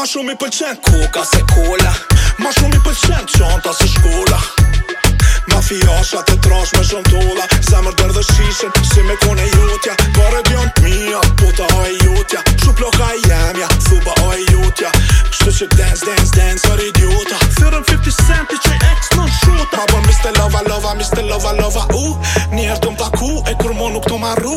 Ma shumë i pëlqen kuka se kola Ma shumë i pëlqen qanta se shkola Ma fjasha të trash me shumë tolla Zemër dërë dhe shishën si me kone jutja Pare po bjën të mija, puta o e jutja Shup loka i jemja, thuba o e jutja Kështu që dance, dance, dance, or idiota Thyrën 50 centi që ex në shuta Ma bën Mr. Lova, Lova, Mr. Lova, Lova, u uh, Njerë të më taku, e kur mu nuk të marru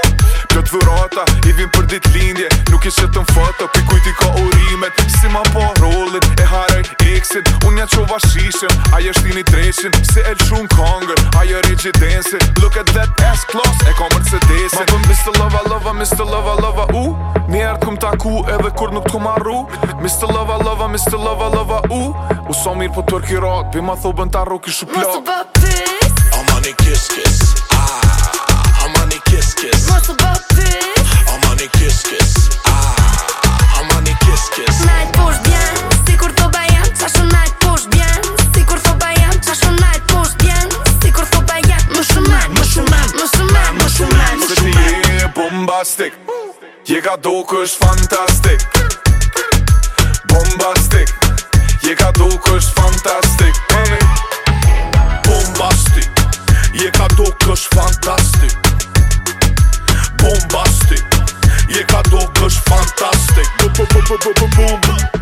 Kjo të vërata, i vim për dit lindje Nuk ishë të mfoto, foto, pi kujt ka urimet Si ma po rollin, e haraj exit Unë një qova shishën, ajo është tini dreshin Se el lëshun kongër, ajo rejidensi Look at that ass plus, e ka mërcedesi Ma vëm Mr. Lova Lova, Mr. Lova Lova u Njerë të këm taku edhe kur nuk të këm arru Mr. Lova Lova, Mr. Lova Lova u U sa mirë po të tërki rat, për ma thobën ta arru kishu plak bë pis I'm on a kiss kiss, ah I'm kiss kiss bombastik Je ka duk është fantastik Je ka duk është fantastik Je ka duk është fantastik Je ka duk është